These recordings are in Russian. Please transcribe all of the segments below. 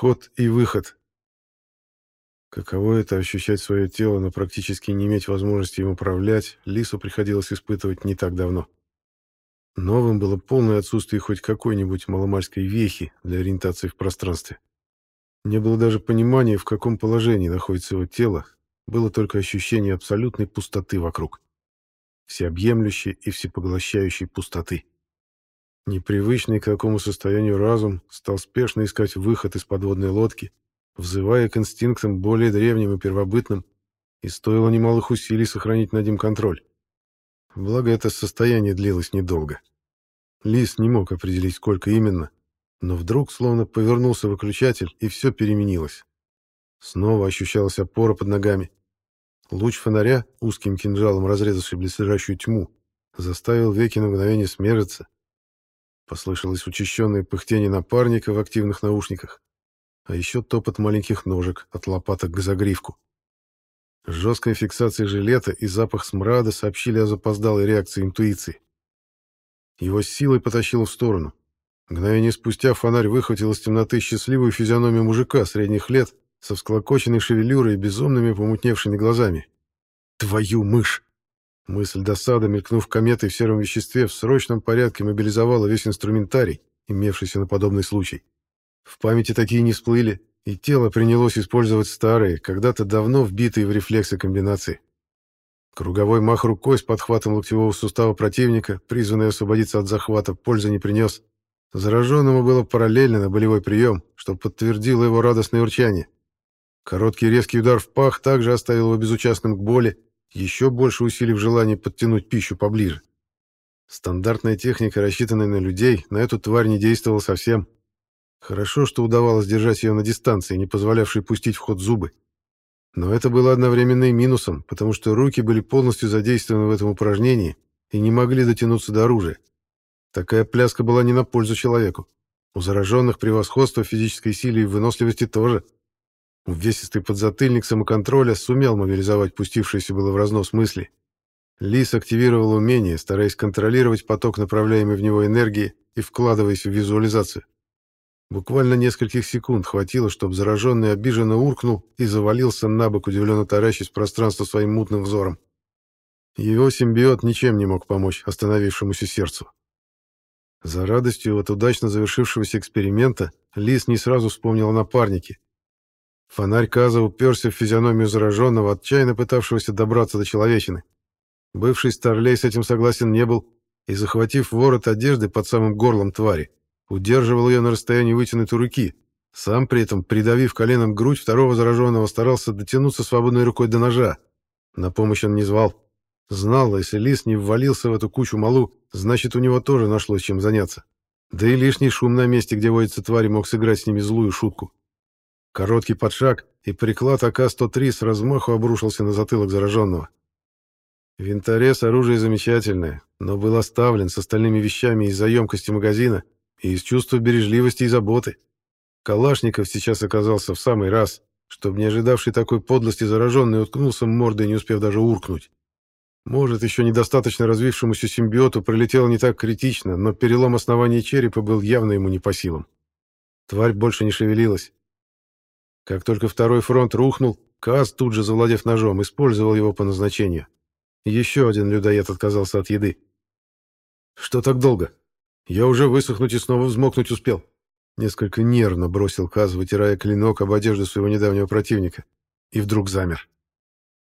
вход и выход. Каково это ощущать свое тело, но практически не иметь возможности им управлять, Лису приходилось испытывать не так давно. Новым было полное отсутствие хоть какой-нибудь маломальской вехи для ориентации в пространстве. Не было даже понимания, в каком положении находится его тело, было только ощущение абсолютной пустоты вокруг. Всеобъемлющей и всепоглощающей пустоты. Непривычный к такому состоянию разум стал спешно искать выход из подводной лодки, взывая к инстинктам более древним и первобытным, и стоило немалых усилий сохранить над ним контроль. Благо, это состояние длилось недолго. Лис не мог определить, сколько именно, но вдруг словно повернулся выключатель, и все переменилось. Снова ощущалась опора под ногами. Луч фонаря, узким кинжалом разрезавший близлежащую тьму, заставил веки на мгновение смериться. Послышалось учащенное пыхтение напарника в активных наушниках а еще топот маленьких ножек от лопаток к загривку. Жесткая фиксация жилета и запах смрада сообщили о запоздалой реакции интуиции. Его силой потащило в сторону. Мгновение спустя фонарь выхватил из темноты счастливую физиономию мужика средних лет со всклокоченной шевелюрой и безумными помутневшими глазами. «Твою мышь!» Мысль досады, мелькнув кометой в сером веществе, в срочном порядке мобилизовала весь инструментарий, имевшийся на подобный случай. В памяти такие не всплыли, и тело принялось использовать старые, когда-то давно вбитые в рефлексы комбинации. Круговой мах рукой с подхватом локтевого сустава противника, призванный освободиться от захвата, пользы не принес. Зараженному было параллельно на болевой прием, что подтвердило его радостное урчание. Короткий резкий удар в пах также оставил его безучастным к боли, еще больше усилив желание подтянуть пищу поближе. Стандартная техника, рассчитанная на людей, на эту тварь не действовала совсем. Хорошо, что удавалось держать ее на дистанции, не позволявшей пустить в ход зубы. Но это было одновременно и минусом, потому что руки были полностью задействованы в этом упражнении и не могли дотянуться до оружия. Такая пляска была не на пользу человеку. У зараженных превосходство физической силе и выносливости тоже. Увесистый подзатыльник самоконтроля сумел мобилизовать пустившиеся было в разнос мысли. Лис активировал умение, стараясь контролировать поток направляемой в него энергии и вкладываясь в визуализацию. Буквально нескольких секунд хватило, чтобы зараженный обиженно уркнул и завалился на бок, удивленно таращясь в пространство своим мутным взором. Его симбиот ничем не мог помочь остановившемуся сердцу. За радостью от удачно завершившегося эксперимента Лис не сразу вспомнил о напарнике. Фонарь Каза уперся в физиономию зараженного, отчаянно пытавшегося добраться до человечины. Бывший старлей с этим согласен не был, и, захватив ворот одежды под самым горлом твари, удерживал ее на расстоянии вытянутой руки. Сам при этом, придавив коленом грудь второго зараженного, старался дотянуться свободной рукой до ножа. На помощь он не звал. Знал, если лис не ввалился в эту кучу малу, значит, у него тоже нашлось чем заняться. Да и лишний шум на месте, где водятся твари, мог сыграть с ними злую шутку. Короткий подшаг, и приклад АК-103 с размаху обрушился на затылок зараженного. Винторез оружие замечательное, но был оставлен с остальными вещами из-за емкости магазина, и из чувства бережливости и заботы. Калашников сейчас оказался в самый раз, чтобы не ожидавший такой подлости зараженный уткнулся мордой, не успев даже уркнуть. Может, еще недостаточно развившемуся симбиоту пролетело не так критично, но перелом основания черепа был явно ему не по силам. Тварь больше не шевелилась. Как только второй фронт рухнул, Каз, тут же завладев ножом, использовал его по назначению. Еще один людоед отказался от еды. «Что так долго?» Я уже высохнуть и снова взмокнуть успел. Несколько нервно бросил Каз, вытирая клинок об одежду своего недавнего противника. И вдруг замер.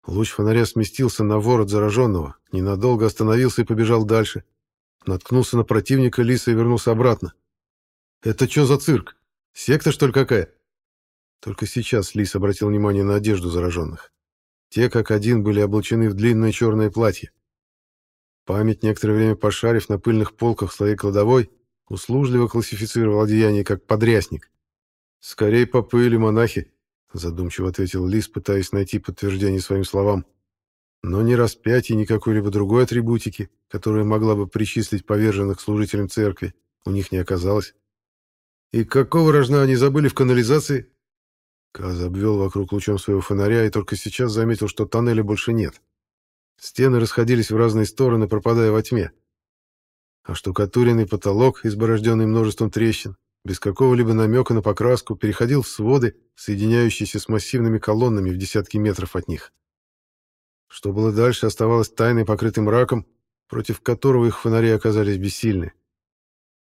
Луч фонаря сместился на ворот зараженного, ненадолго остановился и побежал дальше. Наткнулся на противника Лиса и вернулся обратно. «Это что за цирк? Секта, что ли, какая?» Только сейчас Лис обратил внимание на одежду зараженных. Те, как один, были облачены в длинное черное платье. Память, некоторое время пошарив на пыльных полках своей кладовой, услужливо классифицировал одеяние как подрясник. «Скорее попы или монахи», — задумчиво ответил Лис, пытаясь найти подтверждение своим словам. Но ни распятия, ни какой-либо другой атрибутики, которая могла бы причислить поверженных служителям церкви, у них не оказалось. «И какого рожна они забыли в канализации?» Каз обвел вокруг лучом своего фонаря и только сейчас заметил, что тоннеля больше нет. Стены расходились в разные стороны, пропадая во тьме. А штукатуренный потолок, изборожденный множеством трещин, без какого-либо намека на покраску, переходил в своды, соединяющиеся с массивными колоннами в десятки метров от них. Что было дальше, оставалось тайной покрытым мраком, против которого их фонари оказались бессильны.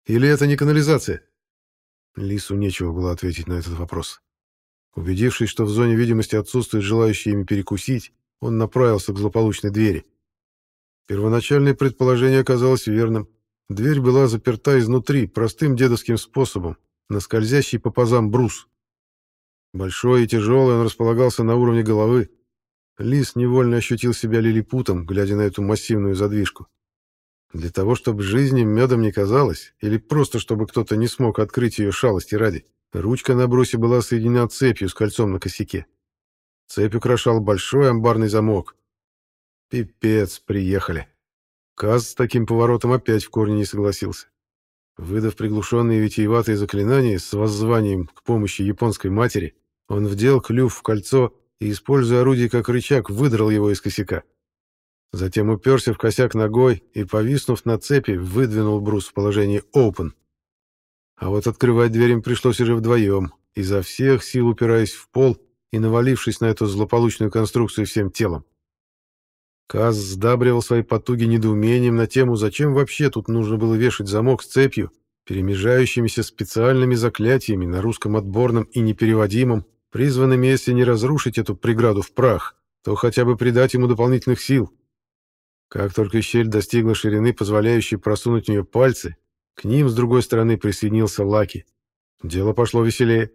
Или это не канализация? Лису нечего было ответить на этот вопрос. Убедившись, что в зоне видимости отсутствует желающий ими перекусить, он направился к злополучной двери. Первоначальное предположение оказалось верным. Дверь была заперта изнутри, простым дедовским способом, на скользящий по пазам брус. Большой и тяжелый он располагался на уровне головы. Лис невольно ощутил себя лилипутом, глядя на эту массивную задвижку. Для того, чтобы жизни медом не казалось, или просто чтобы кто-то не смог открыть ее шалости ради, ручка на брусе была соединена цепью с кольцом на косяке. Цепь украшал большой амбарный замок. Пипец, приехали. Каз с таким поворотом опять в корне не согласился. Выдав приглушенные витиеватые заклинания с воззванием к помощи японской матери, он вдел клюв в кольцо и, используя орудие как рычаг, выдрал его из косяка. Затем уперся в косяк ногой и, повиснув на цепи, выдвинул брус в положении «open». А вот открывать дверь им пришлось уже вдвоем, изо всех сил упираясь в пол и навалившись на эту злополучную конструкцию всем телом. Каз сдабривал свои потуги недоумением на тему, зачем вообще тут нужно было вешать замок с цепью, перемежающимися специальными заклятиями на русском отборном и непереводимом, призванными, если не разрушить эту преграду в прах, то хотя бы придать ему дополнительных сил. Как только щель достигла ширины, позволяющей просунуть в нее пальцы, к ним с другой стороны присоединился Лаки. Дело пошло веселее.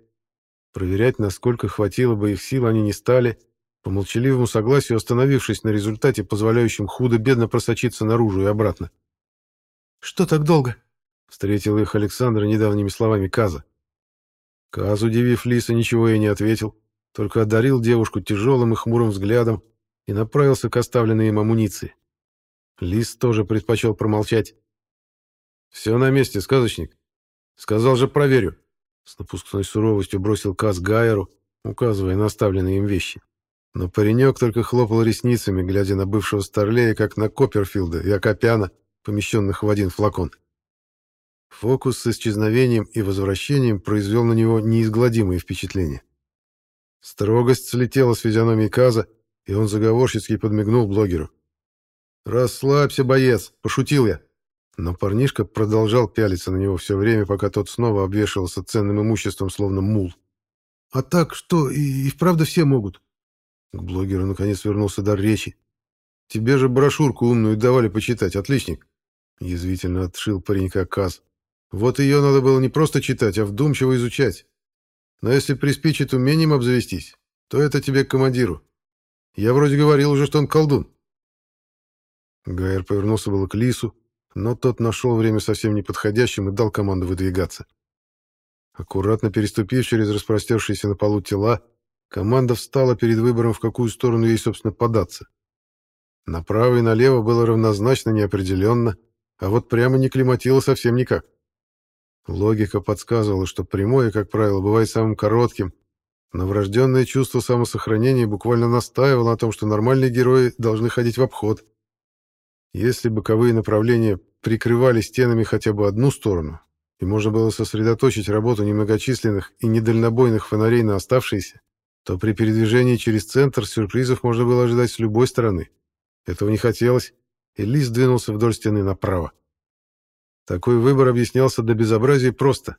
Проверять, насколько хватило бы их сил, они не стали, по молчаливому согласию остановившись на результате, позволяющем худо-бедно просочиться наружу и обратно. «Что так долго?» — встретил их Александр недавними словами Каза. Каз, удивив Лиса, ничего и не ответил, только одарил девушку тяжелым и хмурым взглядом и направился к оставленной им амуниции. Лис тоже предпочел промолчать. «Все на месте, сказочник. Сказал же, проверю». С напускной суровостью бросил Каз Гайеру, указывая на оставленные им вещи. Но паренек только хлопал ресницами, глядя на бывшего старлея, как на Копперфилда и Акопяна, помещенных в один флакон. Фокус с исчезновением и возвращением произвел на него неизгладимое впечатление. Строгость слетела с физиономии Каза, и он заговорщицки подмигнул блогеру. «Расслабься, боец, пошутил я». Но парнишка продолжал пялиться на него все время, пока тот снова обвешивался ценным имуществом, словно мул. «А так что, и, и вправду все могут?» К блогеру наконец вернулся дар речи. «Тебе же брошюрку умную давали почитать, отличник!» Язвительно отшил паренька Каз. «Вот ее надо было не просто читать, а вдумчиво изучать. Но если приспичит умением обзавестись, то это тебе к командиру. Я вроде говорил уже, что он колдун». Гайер повернулся было к Лису, но тот нашел время совсем неподходящим и дал команду выдвигаться. Аккуратно переступив через распростершиеся на полу тела, Команда встала перед выбором, в какую сторону ей, собственно, податься. Направо и налево было равнозначно неопределенно, а вот прямо не климатило совсем никак. Логика подсказывала, что прямое, как правило, бывает самым коротким, но врожденное чувство самосохранения буквально настаивало на том, что нормальные герои должны ходить в обход. Если боковые направления прикрывали стенами хотя бы одну сторону, и можно было сосредоточить работу немногочисленных и недальнобойных фонарей на оставшиеся, то при передвижении через центр сюрпризов можно было ожидать с любой стороны. Этого не хотелось, и Лис двинулся вдоль стены направо. Такой выбор объяснялся до безобразия просто.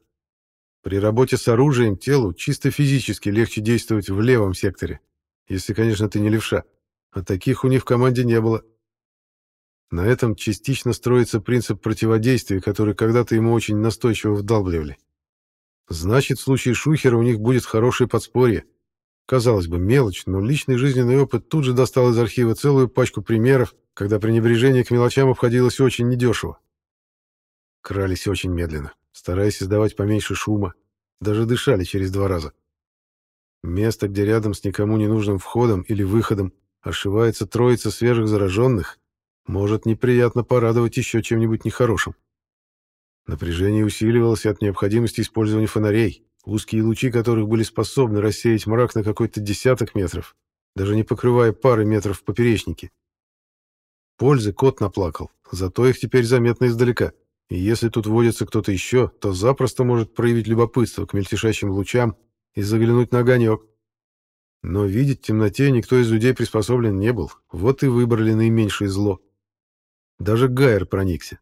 При работе с оружием телу чисто физически легче действовать в левом секторе, если, конечно, ты не левша, а таких у них в команде не было. На этом частично строится принцип противодействия, который когда-то ему очень настойчиво вдалбливали. Значит, в случае Шухера у них будет хорошее подспорье, Казалось бы, мелочь, но личный жизненный опыт тут же достал из архива целую пачку примеров, когда пренебрежение к мелочам обходилось очень недешево. Крались очень медленно, стараясь издавать поменьше шума, даже дышали через два раза. Место, где рядом с никому не нужным входом или выходом ошивается троица свежих зараженных, может неприятно порадовать еще чем-нибудь нехорошим. Напряжение усиливалось от необходимости использования фонарей узкие лучи которых были способны рассеять мрак на какой-то десяток метров, даже не покрывая пары метров в поперечнике. Пользы кот наплакал, зато их теперь заметно издалека. И если тут водится кто-то еще, то запросто может проявить любопытство к мельтешащим лучам и заглянуть на огонек. Но видеть в темноте никто из людей приспособлен не был, вот и выбрали наименьшее зло. Даже Гайер проникся.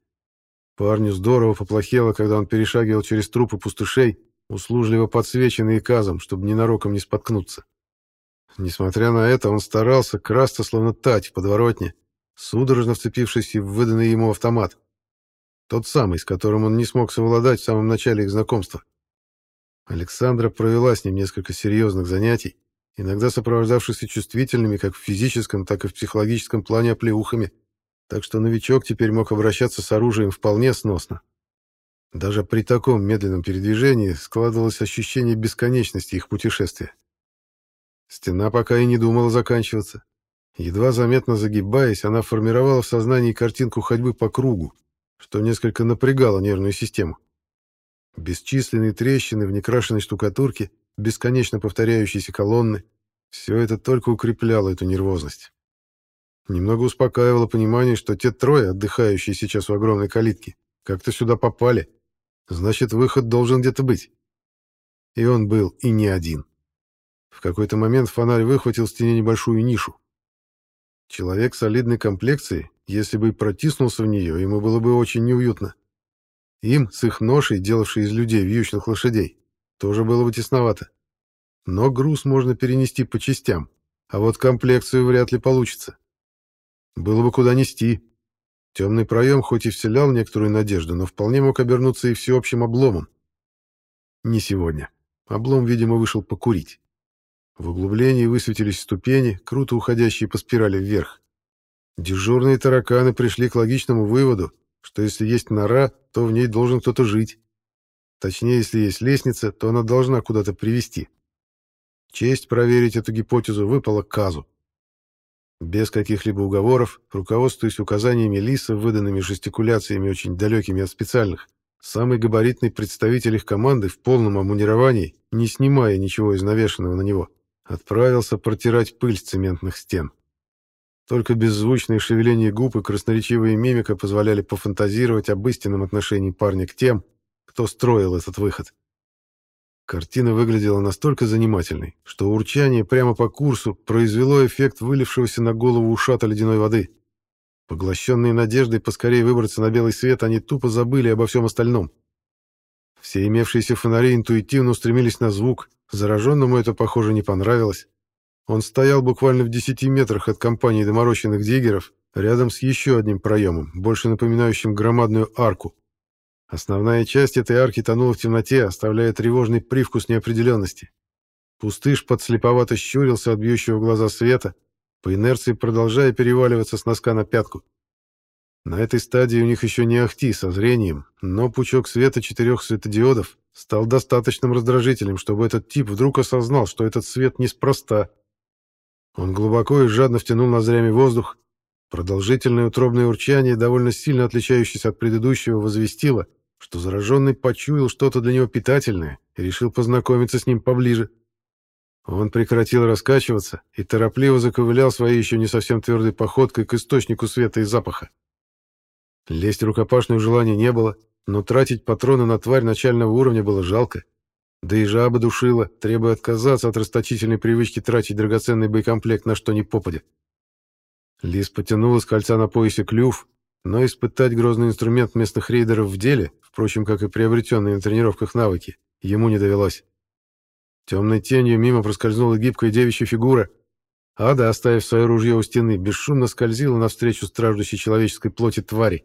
Парню здорово поплохело, когда он перешагивал через трупы пустышей, услужливо подсвеченные казом, чтобы ненароком не споткнуться. Несмотря на это, он старался красться, словно тать в подворотне, судорожно вцепившись в выданный ему автомат. Тот самый, с которым он не смог совладать в самом начале их знакомства. Александра провела с ним несколько серьезных занятий, иногда сопровождавшихся чувствительными как в физическом, так и в психологическом плане оплеухами, так что новичок теперь мог обращаться с оружием вполне сносно. Даже при таком медленном передвижении складывалось ощущение бесконечности их путешествия. Стена пока и не думала заканчиваться. Едва заметно загибаясь, она формировала в сознании картинку ходьбы по кругу, что несколько напрягало нервную систему. Бесчисленные трещины в некрашенной штукатурке, бесконечно повторяющиеся колонны — все это только укрепляло эту нервозность. Немного успокаивало понимание, что те трое, отдыхающие сейчас в огромной калитке, как-то сюда попали. Значит, выход должен где-то быть. И он был и не один. В какой-то момент фонарь выхватил в стене небольшую нишу. Человек солидной комплекции, если бы и протиснулся в нее, ему было бы очень неуютно. Им, с их ношей, делавшей из людей вьючных лошадей, тоже было бы тесновато. Но груз можно перенести по частям, а вот комплекцию вряд ли получится. Было бы куда нести. Темный проем хоть и вселял некоторую надежду, но вполне мог обернуться и всеобщим обломом. Не сегодня. Облом, видимо, вышел покурить. В углублении высветились ступени, круто уходящие по спирали вверх. Дежурные тараканы пришли к логичному выводу, что если есть нора, то в ней должен кто-то жить. Точнее, если есть лестница, то она должна куда-то привести. Честь проверить эту гипотезу выпала Казу. Без каких-либо уговоров, руководствуясь указаниями Лиса, выданными жестикуляциями очень далекими от специальных, самый габаритный представитель их команды в полном обмундировании, не снимая ничего из навешенного на него, отправился протирать пыль с цементных стен. Только беззвучные шевеления губ и красноречивая мимика позволяли пофантазировать об истинном отношении парня к тем, кто строил этот выход. Картина выглядела настолько занимательной, что урчание прямо по курсу произвело эффект вылившегося на голову ушата ледяной воды. Поглощенные надеждой поскорее выбраться на белый свет, они тупо забыли обо всем остальном. Все имевшиеся фонари интуитивно устремились на звук, зараженному это, похоже, не понравилось. Он стоял буквально в десяти метрах от компании доморощенных диггеров, рядом с еще одним проемом, больше напоминающим громадную арку. Основная часть этой арки тонула в темноте, оставляя тревожный привкус неопределенности. Пустыш подслеповато щурился от бьющего глаза света, по инерции продолжая переваливаться с носка на пятку. На этой стадии у них еще не ахти со зрением, но пучок света четырех светодиодов стал достаточным раздражителем, чтобы этот тип вдруг осознал, что этот свет неспроста. Он глубоко и жадно втянул ноздрями воздух. Продолжительное утробное урчание, довольно сильно отличающееся от предыдущего, возвестило, что зараженный почуял что-то для него питательное и решил познакомиться с ним поближе. Он прекратил раскачиваться и торопливо заковылял своей еще не совсем твердой походкой к источнику света и запаха. Лезть рукопашную желания не было, но тратить патроны на тварь начального уровня было жалко. Да и жаба душила, требуя отказаться от расточительной привычки тратить драгоценный боекомплект на что ни попадя. Лис потянул из кольца на поясе клюв, но испытать грозный инструмент местных рейдеров в деле, впрочем, как и приобретенные на тренировках навыки, ему не довелось. Темной тенью мимо проскользнула гибкая девичья фигура. Ада, оставив свое ружье у стены, бесшумно скользила навстречу страждущей человеческой плоти твари.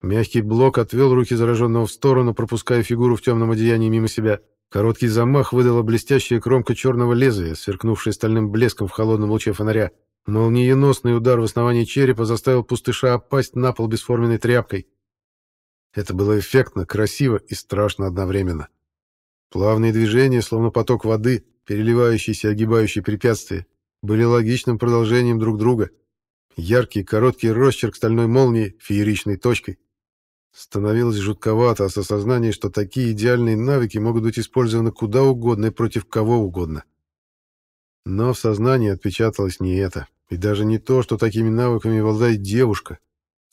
Мягкий блок отвел руки зараженного в сторону, пропуская фигуру в темном одеянии мимо себя. Короткий замах выдала блестящая кромка черного лезвия, сверкнувшая стальным блеском в холодном луче фонаря. Молниеносный удар в основании черепа заставил пустыша опасть на пол бесформенной тряпкой. Это было эффектно, красиво и страшно одновременно. Плавные движения, словно поток воды, переливающийся и огибающий препятствия, были логичным продолжением друг друга. Яркий, короткий росчерк стальной молнии, фееричной точкой. Становилось жутковато от осознания, что такие идеальные навыки могут быть использованы куда угодно и против кого угодно. Но в сознании отпечаталось не это. И даже не то, что такими навыками обладает девушка,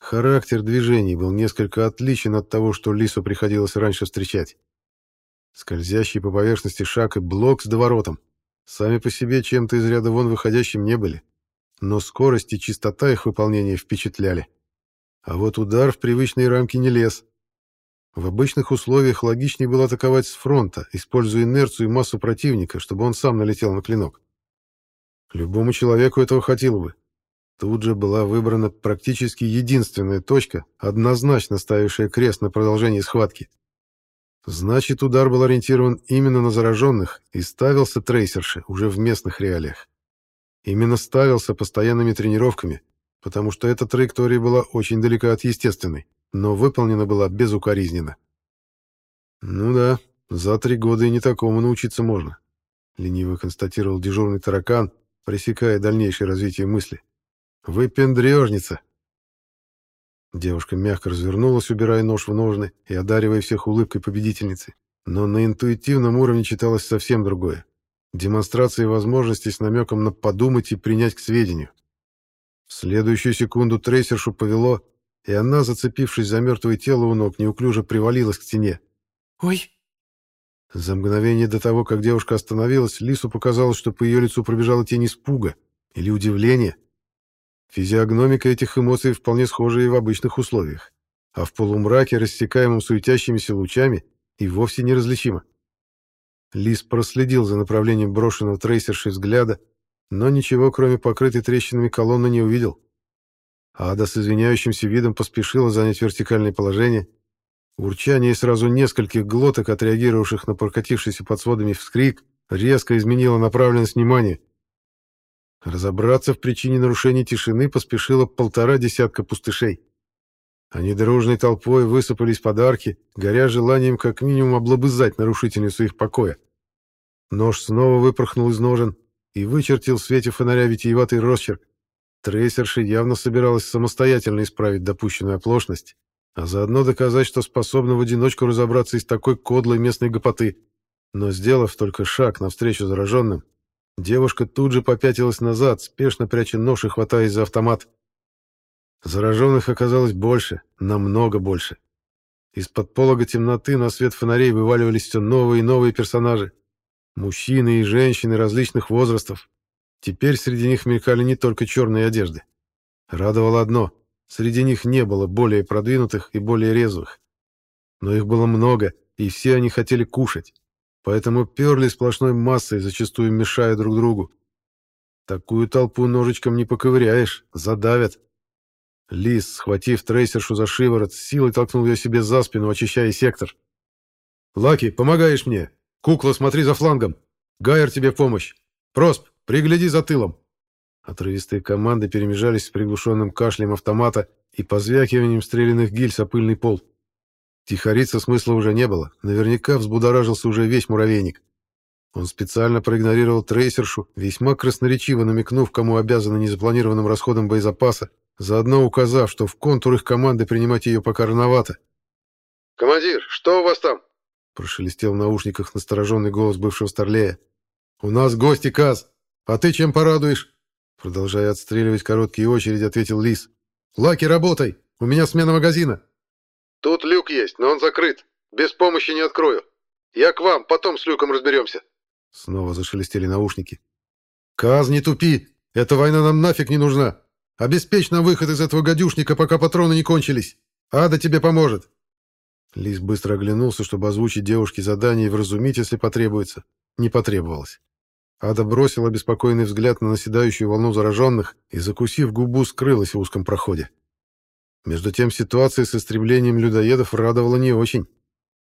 Характер движений был несколько отличен от того, что Лису приходилось раньше встречать. Скользящий по поверхности шаг и блок с доворотом сами по себе чем-то из ряда вон выходящим не были, но скорость и чистота их выполнения впечатляли. А вот удар в привычные рамки не лез. В обычных условиях логичнее было атаковать с фронта, используя инерцию и массу противника, чтобы он сам налетел на клинок. Любому человеку этого хватило бы. Тут же была выбрана практически единственная точка, однозначно ставившая крест на продолжении схватки. Значит, удар был ориентирован именно на зараженных и ставился трейсерши уже в местных реалиях. Именно ставился постоянными тренировками, потому что эта траектория была очень далека от естественной, но выполнена была безукоризненно. «Ну да, за три года и не такому научиться можно», — лениво констатировал дежурный таракан, пресекая дальнейшее развитие мысли. «Вы пендрежница!» Девушка мягко развернулась, убирая нож в ножны и одаривая всех улыбкой победительницы. Но на интуитивном уровне читалось совсем другое. Демонстрация возможностей с намеком на подумать и принять к сведению. В следующую секунду трейсершу повело, и она, зацепившись за мертвое тело у ног, неуклюже привалилась к стене. «Ой!» За мгновение до того, как девушка остановилась, Лису показалось, что по ее лицу пробежала тень испуга или удивления. Физиогномика этих эмоций вполне схожа и в обычных условиях, а в полумраке, рассекаемом суетящимися лучами, и вовсе неразличима. Лис проследил за направлением брошенного трейсерши взгляда, но ничего, кроме покрытой трещинами колонны, не увидел. Ада с извиняющимся видом поспешила занять вертикальное положение — Урчание сразу нескольких глоток, отреагировавших на прокатившийся под сводами вскрик, резко изменило направленность внимания. Разобраться в причине нарушения тишины поспешило полтора десятка пустышей. Они дружной толпой высыпались подарки, горя желанием как минимум облобызать нарушительницу их покоя. Нож снова выпорхнул из ножен и вычертил в свете фонаря витиеватый росчерк. Трейсерша явно собиралась самостоятельно исправить допущенную оплошность, а заодно доказать, что способна в одиночку разобраться из такой кодлой местной гопоты. Но сделав только шаг навстречу зараженным, девушка тут же попятилась назад, спешно пряча нож и хватаясь за автомат. Зараженных оказалось больше, намного больше. Из-под полога темноты на свет фонарей вываливались все новые и новые персонажи. Мужчины и женщины различных возрастов. Теперь среди них мелькали не только черные одежды. Радовало одно — Среди них не было более продвинутых и более резвых. Но их было много, и все они хотели кушать. Поэтому перли сплошной массой, зачастую мешая друг другу. Такую толпу ножичком не поковыряешь, задавят. Лис, схватив трейсершу за шиворот, силой толкнул ее себе за спину, очищая сектор. «Лаки, помогаешь мне! Кукла, смотри за флангом! Гайер тебе помощь! Просп, пригляди за тылом!» Отрывистые команды перемежались с приглушенным кашлем автомата и позвякиванием стрелянных гильз о пыльный пол. Тихориться смысла уже не было, наверняка взбудоражился уже весь муравейник. Он специально проигнорировал трейсершу, весьма красноречиво намекнув, кому обязаны незапланированным расходом боезапаса, заодно указав, что в контур их команды принимать ее пока рановато. «Командир, что у вас там?» прошелестел в наушниках настороженный голос бывшего старлея. «У нас гости, Каз! А ты чем порадуешь?» Продолжая отстреливать короткие очереди, ответил Лис. «Лаки, работай! У меня смена магазина!» «Тут люк есть, но он закрыт. Без помощи не открою. Я к вам, потом с люком разберемся». Снова зашелестели наушники. «Каз, не тупи! Эта война нам нафиг не нужна! Обеспечь нам выход из этого гадюшника, пока патроны не кончились! Ада тебе поможет!» Лис быстро оглянулся, чтобы озвучить девушке задание и вразумить, если потребуется. Не потребовалось. Ада бросила беспокойный взгляд на наседающую волну зараженных и, закусив губу, скрылась в узком проходе. Между тем ситуация с истреблением людоедов радовала не очень.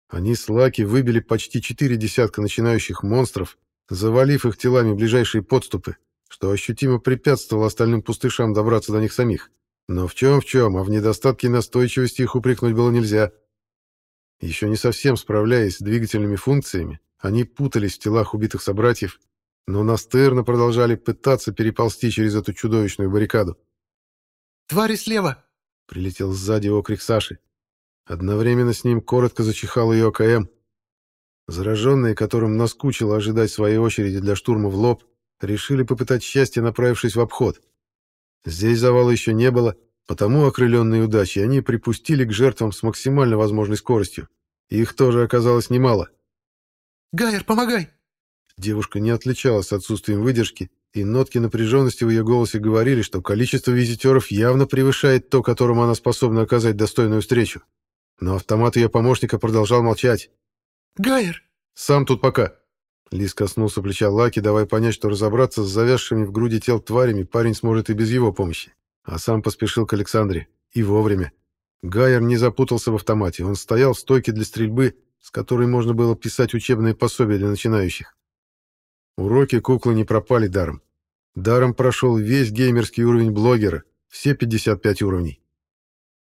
Они с Лаки выбили почти четыре десятка начинающих монстров, завалив их телами ближайшие подступы, что ощутимо препятствовало остальным пустышам добраться до них самих. Но в чем в чем, а в недостатке настойчивости их упрекнуть было нельзя. Еще не совсем справляясь с двигательными функциями, они путались в телах убитых собратьев но настырно продолжали пытаться переползти через эту чудовищную баррикаду. «Твари слева!» — прилетел сзади окрик Саши. Одновременно с ним коротко зачихал ее ОКМ. Зараженные, которым наскучило ожидать своей очереди для штурма в лоб, решили попытать счастье, направившись в обход. Здесь завала еще не было, потому, окрыленные удачей, они припустили к жертвам с максимально возможной скоростью. Их тоже оказалось немало. «Гайер, помогай!» Девушка не отличалась отсутствием выдержки, и нотки напряженности в ее голосе говорили, что количество визитеров явно превышает то, которому она способна оказать достойную встречу. Но автомат ее помощника продолжал молчать. «Гайер!» «Сам тут пока!» Лис коснулся плеча Лаки, давая понять, что разобраться с завязшими в груди тел тварями парень сможет и без его помощи. А сам поспешил к Александре. И вовремя. Гайер не запутался в автомате. Он стоял в стойке для стрельбы, с которой можно было писать учебные пособия для начинающих. Уроки куклы не пропали даром. Даром прошел весь геймерский уровень блогера, все 55 уровней.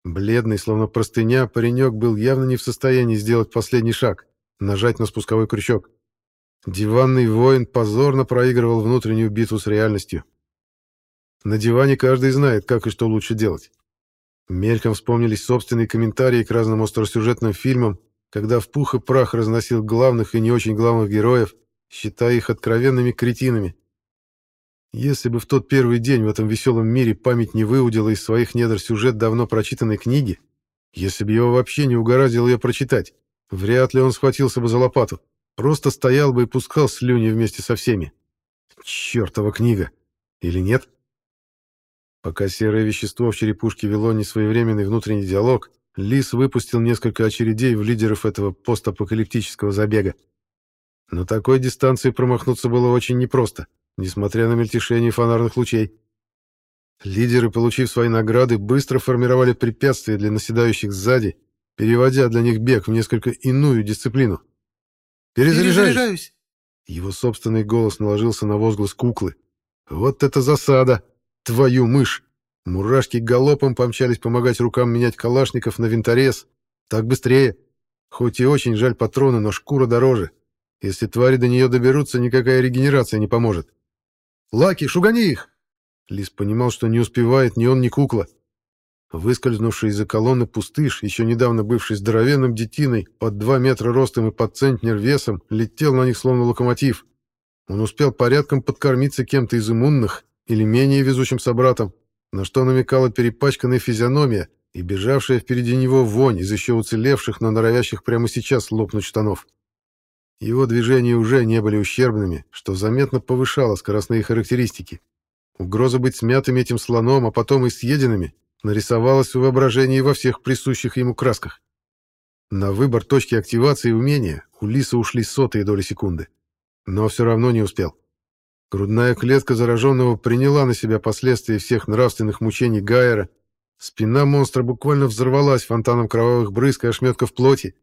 Бледный, словно простыня, паренек был явно не в состоянии сделать последний шаг, нажать на спусковой крючок. Диванный воин позорно проигрывал внутреннюю битву с реальностью. На диване каждый знает, как и что лучше делать. Мельком вспомнились собственные комментарии к разным остросюжетным фильмам, когда в пух и прах разносил главных и не очень главных героев, считая их откровенными кретинами. Если бы в тот первый день в этом веселом мире память не выудила из своих недр сюжет давно прочитанной книги, если бы его вообще не угораздило ее прочитать, вряд ли он схватился бы за лопату, просто стоял бы и пускал слюни вместе со всеми. Чёртова книга! Или нет? Пока серое вещество в черепушке вело несвоевременный внутренний диалог, Лис выпустил несколько очередей в лидеров этого постапокалиптического забега. На такой дистанции промахнуться было очень непросто, несмотря на мельтешение фонарных лучей. Лидеры, получив свои награды, быстро формировали препятствия для наседающих сзади, переводя для них бег в несколько иную дисциплину. «Перезаряжаюсь!», Перезаряжаюсь. Его собственный голос наложился на возглас куклы. «Вот это засада! Твою мышь!» Мурашки галопом помчались помогать рукам менять калашников на винторез. Так быстрее. Хоть и очень жаль патроны, но шкура дороже. Если твари до нее доберутся, никакая регенерация не поможет. «Лаки, шугани их!» Лис понимал, что не успевает ни он, ни кукла. Выскользнувший из-за колонны пустыш, еще недавно бывший здоровенным детиной, под два метра ростом и под центнер весом, летел на них словно локомотив. Он успел порядком подкормиться кем-то из иммунных или менее везучим собратом, на что намекала перепачканная физиономия и бежавшая впереди него вонь из еще уцелевших, но норовящих прямо сейчас лопнуть штанов. Его движения уже не были ущербными, что заметно повышало скоростные характеристики. Угроза быть смятыми этим слоном, а потом и съеденными, нарисовалась в воображении во всех присущих ему красках. На выбор точки активации умения у Лиса ушли сотые доли секунды. Но все равно не успел. Грудная клетка зараженного приняла на себя последствия всех нравственных мучений Гайера. Спина монстра буквально взорвалась фонтаном кровавых брызг и ошметков плоти,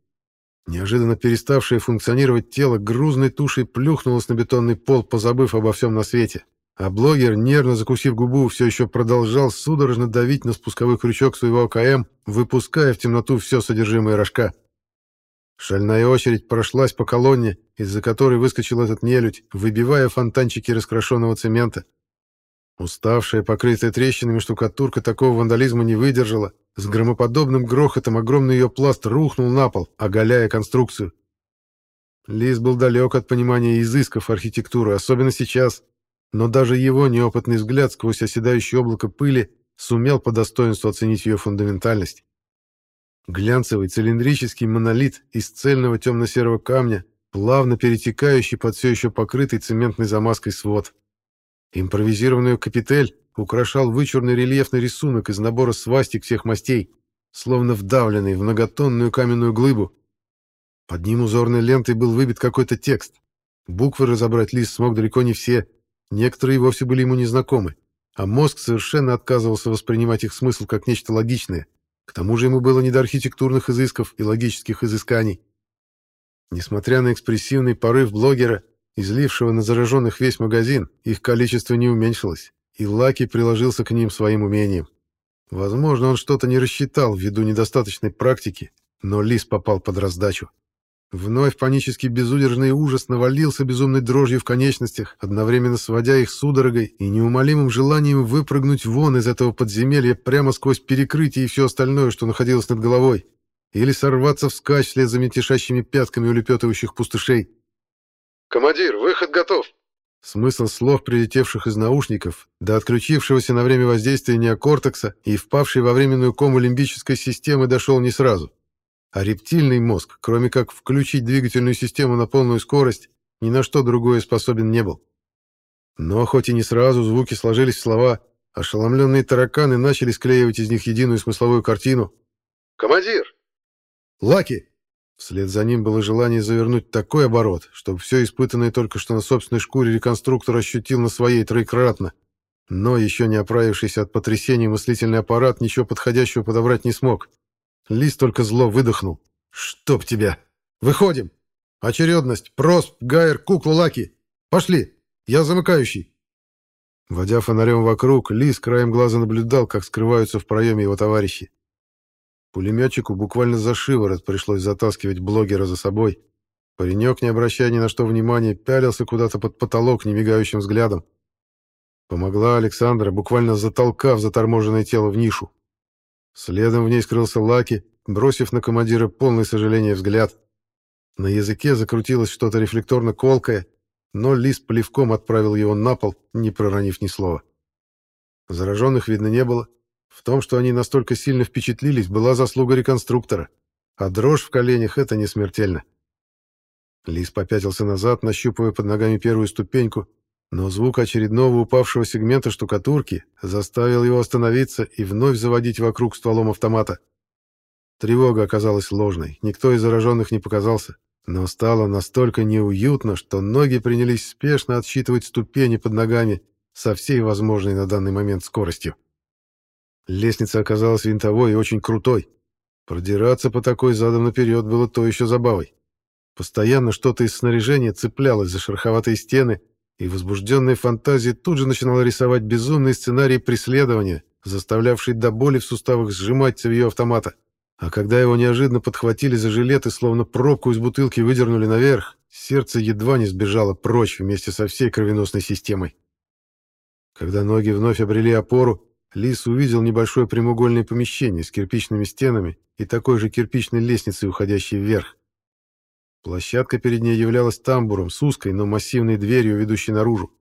Неожиданно переставшее функционировать тело грузной тушей плюхнулось на бетонный пол, позабыв обо всем на свете. А блогер, нервно закусив губу, все еще продолжал судорожно давить на спусковой крючок своего АКМ, выпуская в темноту все содержимое рожка. Шальная очередь прошлась по колонне, из-за которой выскочил этот нелюдь, выбивая фонтанчики раскрашенного цемента. Уставшая, покрытая трещинами штукатурка такого вандализма не выдержала. С громоподобным грохотом огромный ее пласт рухнул на пол, оголяя конструкцию. Лис был далек от понимания изысков архитектуры, особенно сейчас, но даже его неопытный взгляд сквозь оседающее облако пыли сумел по достоинству оценить ее фундаментальность. Глянцевый цилиндрический монолит из цельного темно-серого камня, плавно перетекающий под все еще покрытый цементной замазкой свод. Импровизированную капитель украшал вычурный рельефный рисунок из набора свастик всех мастей, словно вдавленный в многотонную каменную глыбу. Под ним узорной лентой был выбит какой-то текст. Буквы разобрать лист смог далеко не все, некоторые вовсе были ему незнакомы, а мозг совершенно отказывался воспринимать их смысл как нечто логичное. К тому же ему было не до архитектурных изысков и логических изысканий. Несмотря на экспрессивный порыв блогера, излившего на зараженных весь магазин, их количество не уменьшилось, и Лаки приложился к ним своим умением. Возможно, он что-то не рассчитал ввиду недостаточной практики, но Лис попал под раздачу. Вновь панический безудержный ужас навалился безумной дрожью в конечностях, одновременно сводя их судорогой и неумолимым желанием выпрыгнуть вон из этого подземелья прямо сквозь перекрытие и все остальное, что находилось над головой, или сорваться вскачь вслед за мельтешащими пятками улепетывающих пустышей. «Командир, выход готов!» Смысл слов, прилетевших из наушников, до отключившегося на время воздействия неокортекса и впавшей во временную кому лимбической системы дошел не сразу. А рептильный мозг, кроме как включить двигательную систему на полную скорость, ни на что другое способен не был. Но хоть и не сразу звуки сложились в слова, ошеломленные тараканы начали склеивать из них единую смысловую картину. «Командир!» «Лаки!» Вслед за ним было желание завернуть такой оборот, чтобы все испытанное только что на собственной шкуре реконструктор ощутил на своей троекратно. Но еще не оправившийся от потрясения мыслительный аппарат ничего подходящего подобрать не смог. Лис только зло выдохнул. «Чтоб тебя! Выходим! Очередность! Просп, Гайер, кукла Лаки! Пошли! Я замыкающий!» Водя фонарем вокруг, Лис краем глаза наблюдал, как скрываются в проеме его товарищи. Пулеметчику буквально за шиворот пришлось затаскивать блогера за собой. Паренек, не обращая ни на что внимания, пялился куда-то под потолок немигающим взглядом. Помогла Александра, буквально затолкав заторможенное тело в нишу. Следом в ней скрылся Лаки, бросив на командира полный сожаления взгляд. На языке закрутилось что-то рефлекторно колкое, но Лис плевком отправил его на пол, не проронив ни слова. Зараженных видно не было, в том, что они настолько сильно впечатлились, была заслуга реконструктора. А дрожь в коленях — это не смертельно. Лис попятился назад, нащупывая под ногами первую ступеньку, но звук очередного упавшего сегмента штукатурки заставил его остановиться и вновь заводить вокруг стволом автомата. Тревога оказалась ложной, никто из зараженных не показался, но стало настолько неуютно, что ноги принялись спешно отсчитывать ступени под ногами со всей возможной на данный момент скоростью. Лестница оказалась винтовой и очень крутой. Продираться по такой задом наперед было то еще забавой. Постоянно что-то из снаряжения цеплялось за шероховатые стены, и возбужденная фантазия тут же начинала рисовать безумный сценарий преследования, заставлявший до боли в суставах сжимать цевьё автомата. А когда его неожиданно подхватили за жилет и словно пробку из бутылки выдернули наверх, сердце едва не сбежало прочь вместе со всей кровеносной системой. Когда ноги вновь обрели опору, Лис увидел небольшое прямоугольное помещение с кирпичными стенами и такой же кирпичной лестницей, уходящей вверх. Площадка перед ней являлась тамбуром с узкой, но массивной дверью, ведущей наружу.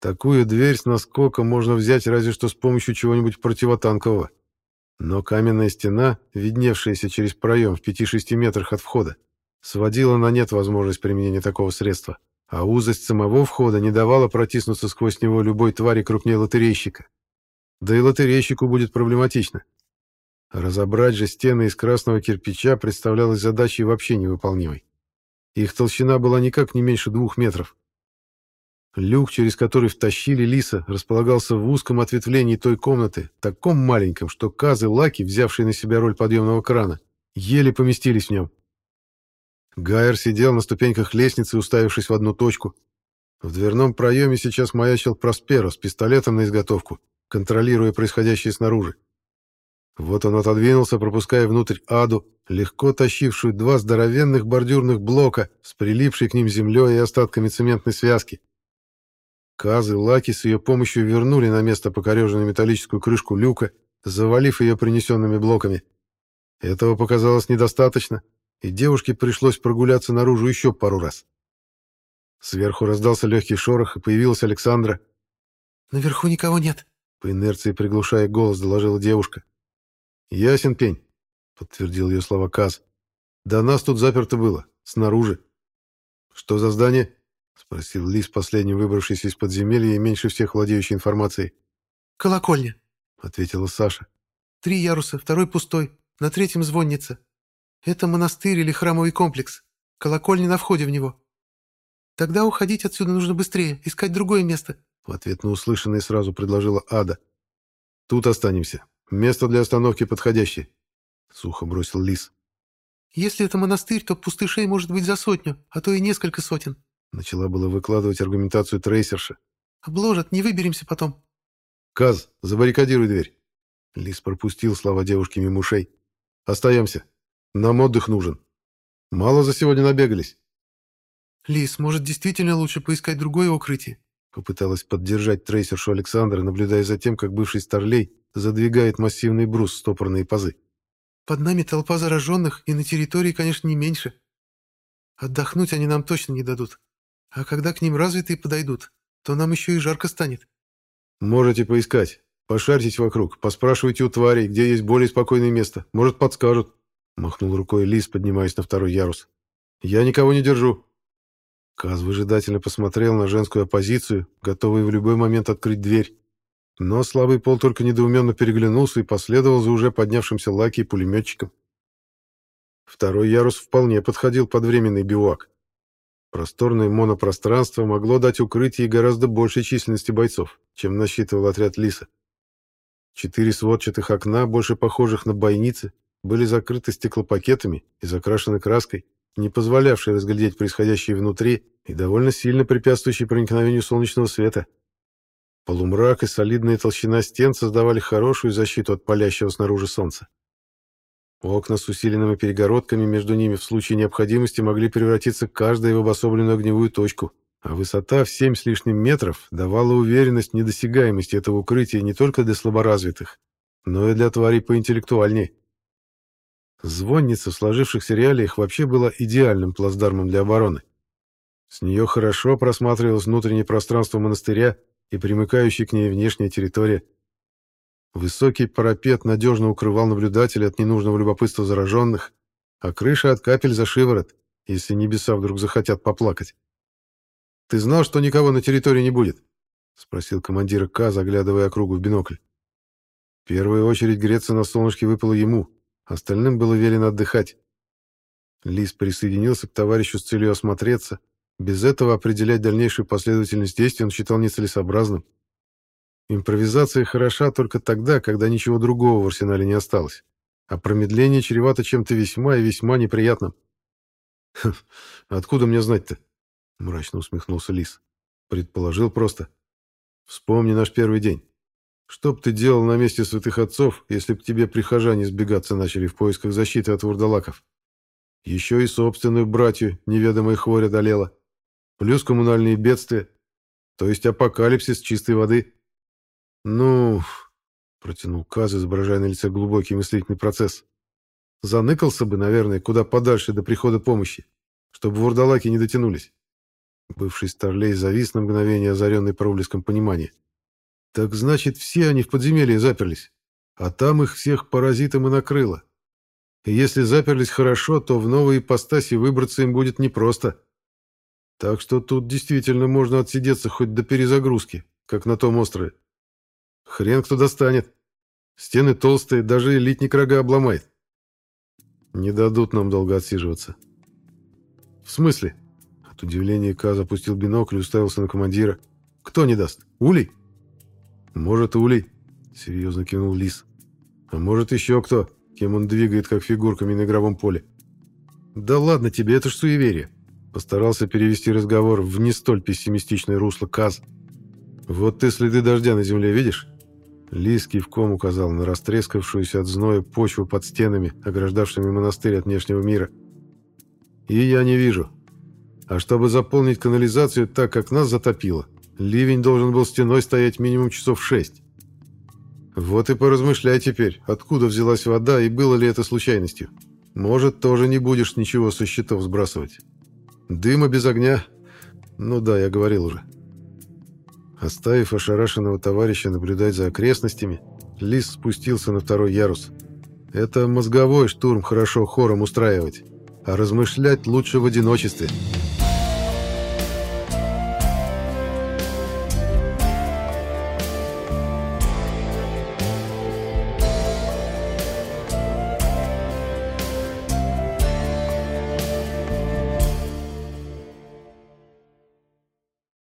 Такую дверь с наскоком можно взять разве что с помощью чего-нибудь противотанкового. Но каменная стена, видневшаяся через проем в 5-6 метрах от входа, сводила на нет возможность применения такого средства, а узость самого входа не давала протиснуться сквозь него любой твари крупнее лотерейщика. Да и лотерейщику будет проблематично. Разобрать же стены из красного кирпича представлялась задачей вообще невыполнимой. Их толщина была никак не меньше двух метров. Люк, через который втащили лиса, располагался в узком ответвлении той комнаты, таком маленьком, что Казы Лаки, взявшие на себя роль подъемного крана, еле поместились в нем. Гайер сидел на ступеньках лестницы, уставившись в одну точку. В дверном проеме сейчас маячил Просперо с пистолетом на изготовку контролируя происходящее снаружи. Вот он отодвинулся, пропуская внутрь аду, легко тащившую два здоровенных бордюрных блока с прилипшей к ним землей и остатками цементной связки. Казы Лаки с ее помощью вернули на место покореженную металлическую крышку люка, завалив ее принесенными блоками. Этого показалось недостаточно, и девушке пришлось прогуляться наружу еще пару раз. Сверху раздался легкий шорох, и появилась Александра. «Наверху никого нет», по инерции приглушая голос, доложила девушка. «Ясен пень», — подтвердил ее слова Каз. «Да нас тут заперто было, снаружи». «Что за здание?» — спросил Лис, последний выбравшийся из подземелья и меньше всех владеющий информацией. «Колокольня», — ответила Саша. «Три яруса, второй пустой, на третьем звонница. Это монастырь или храмовый комплекс. Колокольня на входе в него. Тогда уходить отсюда нужно быстрее, искать другое место. В ответ на услышанное сразу предложила Ада. «Тут останемся. Место для остановки подходящее», — сухо бросил Лис. «Если это монастырь, то пустышей может быть за сотню, а то и несколько сотен», — начала было выкладывать аргументацию трейсерша. «Обложат, не выберемся потом». «Каз, забаррикадируй дверь». Лис пропустил слова девушки мимо ушей. «Остаемся. Нам отдых нужен. Мало за сегодня набегались». «Лис, может, действительно лучше поискать другое укрытие?» Попыталась поддержать трейсершу Александра, наблюдая за тем, как бывший старлей задвигает массивный брус в стопорные пазы. «Под нами толпа зараженных, и на территории, конечно, не меньше. Отдохнуть они нам точно не дадут. А когда к ним развитые подойдут, то нам еще и жарко станет». «Можете поискать. Пошарьтесь вокруг, поспрашивайте у тварей, где есть более спокойное место. Может, подскажут». Махнул рукой Лис, поднимаясь на второй ярус. «Я никого не держу». Каз выжидательно посмотрел на женскую оппозицию, готовый в любой момент открыть дверь. Но слабый пол только недоуменно переглянулся и последовал за уже поднявшимся Лаки и пулеметчиком. Второй ярус вполне подходил под временный бивак. Просторное монопространство могло дать укрытие гораздо большей численности бойцов, чем насчитывал отряд Лиса. Четыре сводчатых окна, больше похожих на бойницы, были закрыты стеклопакетами и закрашены краской, не позволявшей разглядеть происходящее внутри и довольно сильно препятствующей проникновению солнечного света. Полумрак и солидная толщина стен создавали хорошую защиту от палящего снаружи солнца. Окна с усиленными перегородками между ними в случае необходимости могли превратиться каждая в обособленную огневую точку, а высота в семь с лишним метров давала уверенность в недосягаемости этого укрытия не только для слаборазвитых, но и для тварей поинтеллектуальнее. Звонница в сложившихся реалиях вообще была идеальным плацдармом для обороны. С нее хорошо просматривалось внутреннее пространство монастыря и примыкающая к ней внешняя территория. Высокий парапет надежно укрывал наблюдателя от ненужного любопытства зараженных, а крыша от капель за шиворот, если небеса вдруг захотят поплакать. «Ты знал, что никого на территории не будет?» — спросил командир К, заглядывая округу в бинокль. В первую очередь греться на солнышке выпало ему, Остальным было велено отдыхать. Лис присоединился к товарищу с целью осмотреться. Без этого определять дальнейшую последовательность действий он считал нецелесообразным. Импровизация хороша только тогда, когда ничего другого в арсенале не осталось. А промедление чревато чем-то весьма и весьма неприятным. «Хм, «Откуда мне знать-то?» — мрачно усмехнулся Лис. «Предположил просто. Вспомни наш первый день. Что б ты делал на месте святых отцов, если б тебе прихожане сбегаться начали в поисках защиты от вурдалаков? Еще и собственную братью неведомая хворь одолела. Плюс коммунальные бедствия. То есть апокалипсис чистой воды. Ну, протянул Каз, изображая на лице глубокий мыслительный процесс. Заныкался бы, наверное, куда подальше до прихода помощи, чтобы вурдалаки не дотянулись. Бывший старлей завис на мгновение, озаренный проблеском понимания. Так значит, все они в подземелье заперлись. А там их всех паразитом и накрыло. И если заперлись хорошо, то в новой ипостаси выбраться им будет непросто. Так что тут действительно можно отсидеться хоть до перезагрузки, как на том острове. Хрен кто достанет. Стены толстые, даже элитник рога обломает. Не дадут нам долго отсиживаться. В смысле? От удивления Ка запустил бинокль и уставился на командира. Кто не даст? Улей? «Может, Улей?» — серьезно кивнул Лис. «А может, еще кто, кем он двигает, как фигурками на игровом поле?» «Да ладно тебе, это ж суеверие!» Постарался перевести разговор в не столь пессимистичное русло Каз. «Вот ты следы дождя на земле видишь?» Лис кивком указал на растрескавшуюся от зноя почву под стенами, ограждавшими монастырь от внешнего мира. «И я не вижу. А чтобы заполнить канализацию так, как нас затопило, Ливень должен был стеной стоять минимум часов шесть. Вот и поразмышляй теперь, откуда взялась вода и было ли это случайностью. Может, тоже не будешь ничего со счетов сбрасывать. Дыма без огня. Ну да, я говорил уже. Оставив ошарашенного товарища наблюдать за окрестностями, Лис спустился на второй ярус. Это мозговой штурм хорошо хором устраивать, а размышлять лучше в одиночестве. «Одиночестве».